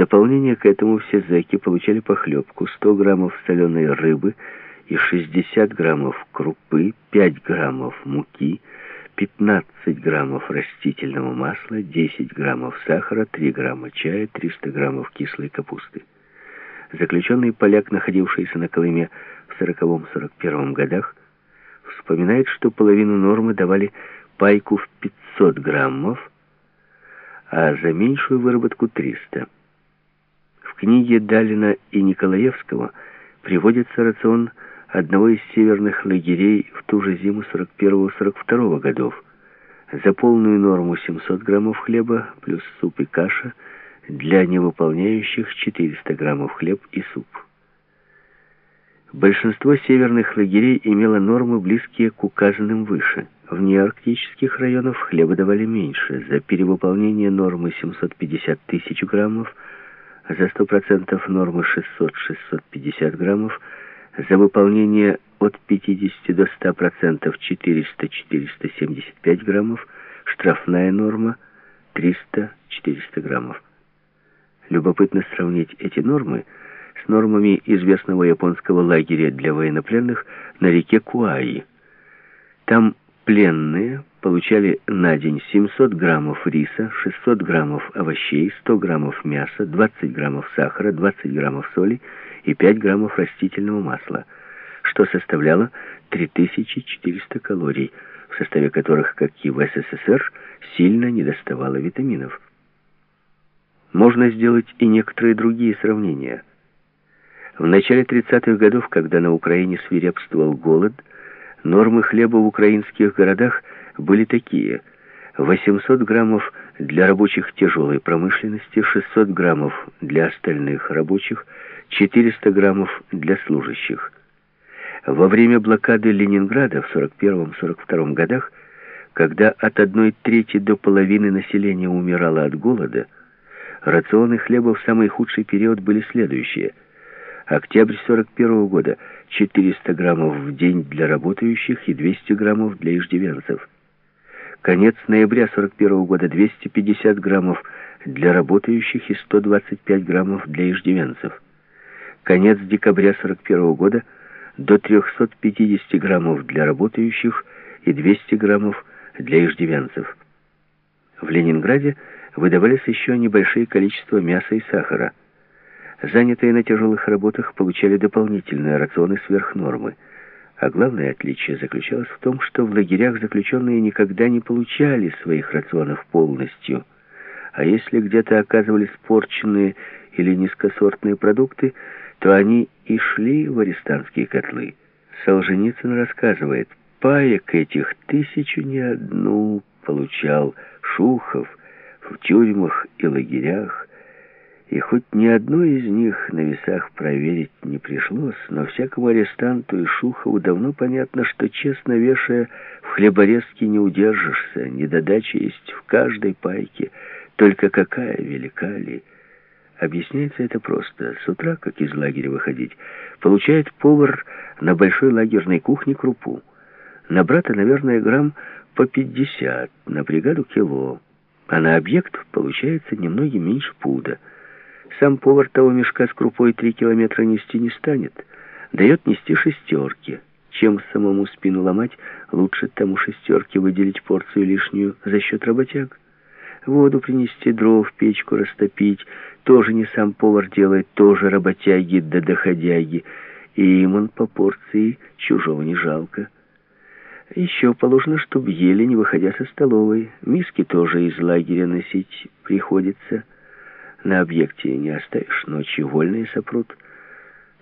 дополнение к этому все зэки получали похлебку, 100 граммов соленой рыбы и 60 граммов крупы, 5 граммов муки, 15 граммов растительного масла, 10 граммов сахара, 3 грамма чая, 300 граммов кислой капусты. Заключенный поляк, находившийся на Колыме в 40-41 годах, вспоминает, что половину нормы давали пайку в 500 граммов, а за меньшую выработку 300. В книге Далина и Николаевского приводится рацион одного из северных лагерей в ту же зиму 41-42 годов. За полную норму 700 граммов хлеба плюс суп и каша, для невыполняющих 400 граммов хлеб и суп. Большинство северных лагерей имело нормы, близкие к указанным выше. В неарктических районах хлеба давали меньше. За перевыполнение нормы 750 тысяч граммов, за 100% нормы 600-650 граммов, за выполнение от 50 до 100% 400-475 граммов, штрафная норма 300-400 граммов. Любопытно сравнить эти нормы с нормами известного японского лагеря для военнопленных на реке Куаи. Там пленные получали на день 700 граммов риса, 600 граммов овощей, 100 граммов мяса, 20 граммов сахара, 20 граммов соли и 5 граммов растительного масла, что составляло 3400 калорий, в составе которых, как и в СССР, сильно недоставало витаминов. Можно сделать и некоторые другие сравнения. В начале 30-х годов, когда на Украине свирепствовал голод, нормы хлеба в украинских городах были такие. 800 граммов для рабочих тяжелой промышленности, 600 граммов для остальных рабочих, 400 граммов для служащих. Во время блокады Ленинграда в 41-42 годах, когда от одной трети до половины населения умирало от голода, Рационы хлеба в самый худший период были следующие. Октябрь 41 года 400 граммов в день для работающих и 200 граммов для иждивенцев. Конец ноября 41 года 250 граммов для работающих и 125 граммов для иждивенцев. Конец декабря 41 года до 350 граммов для работающих и 200 граммов для иждивенцев. В Ленинграде выдавались еще небольшие количества мяса и сахара. Занятые на тяжелых работах получали дополнительные рационы сверх нормы. А главное отличие заключалось в том, что в лагерях заключенные никогда не получали своих рационов полностью. А если где-то оказывались порченные или низкосортные продукты, то они и шли в арестантские котлы. Солженицын рассказывает, паек этих тысячу не одну получал Шухов, в тюрьмах и лагерях, и хоть ни одной из них на весах проверить не пришлось, но всякому арестанту и Шухову давно понятно, что, честно вешая, в хлеборезке не удержишься, недодача есть в каждой пайке, только какая велика ли. Объясняется это просто. С утра, как из лагеря выходить, получает повар на большой лагерной кухне крупу. На брата, наверное, грамм по 50, на бригаду кило а на объект получается немного меньше пуда. Сам повар того мешка с крупой три километра нести не станет, дает нести шестерки. Чем самому спину ломать, лучше тому шестерке выделить порцию лишнюю за счет работяг. Воду принести, дров, печку растопить, тоже не сам повар делает, тоже работяги да доходяги, и им он по порции чужого не жалко. Еще положено, чтобы ели, не выходя со столовой. Миски тоже из лагеря носить приходится. На объекте не оставишь, ночью вольные сопрут.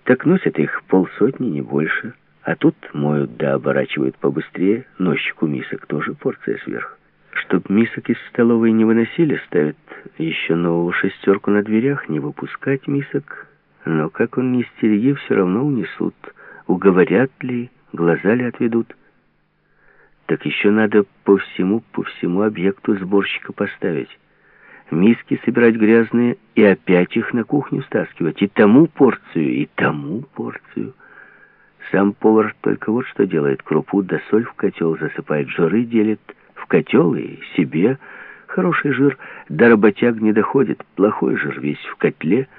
Так носят их полсотни, не больше. А тут моют да оборачивают побыстрее. Носчику мисок тоже порция сверх. Чтоб мисок из столовой не выносили, ставят еще новую шестерку на дверях, не выпускать мисок. Но как он не стереги, все равно унесут. Уговорят ли, глаза ли отведут так еще надо по всему, по всему объекту сборщика поставить. Миски собирать грязные и опять их на кухню стаскивать. И тому порцию, и тому порцию. Сам повар только вот что делает. Крупу да соль в котел засыпает, жиры делит в котел и себе Хороший жир до работяг не доходит, плохой жир весь в котле –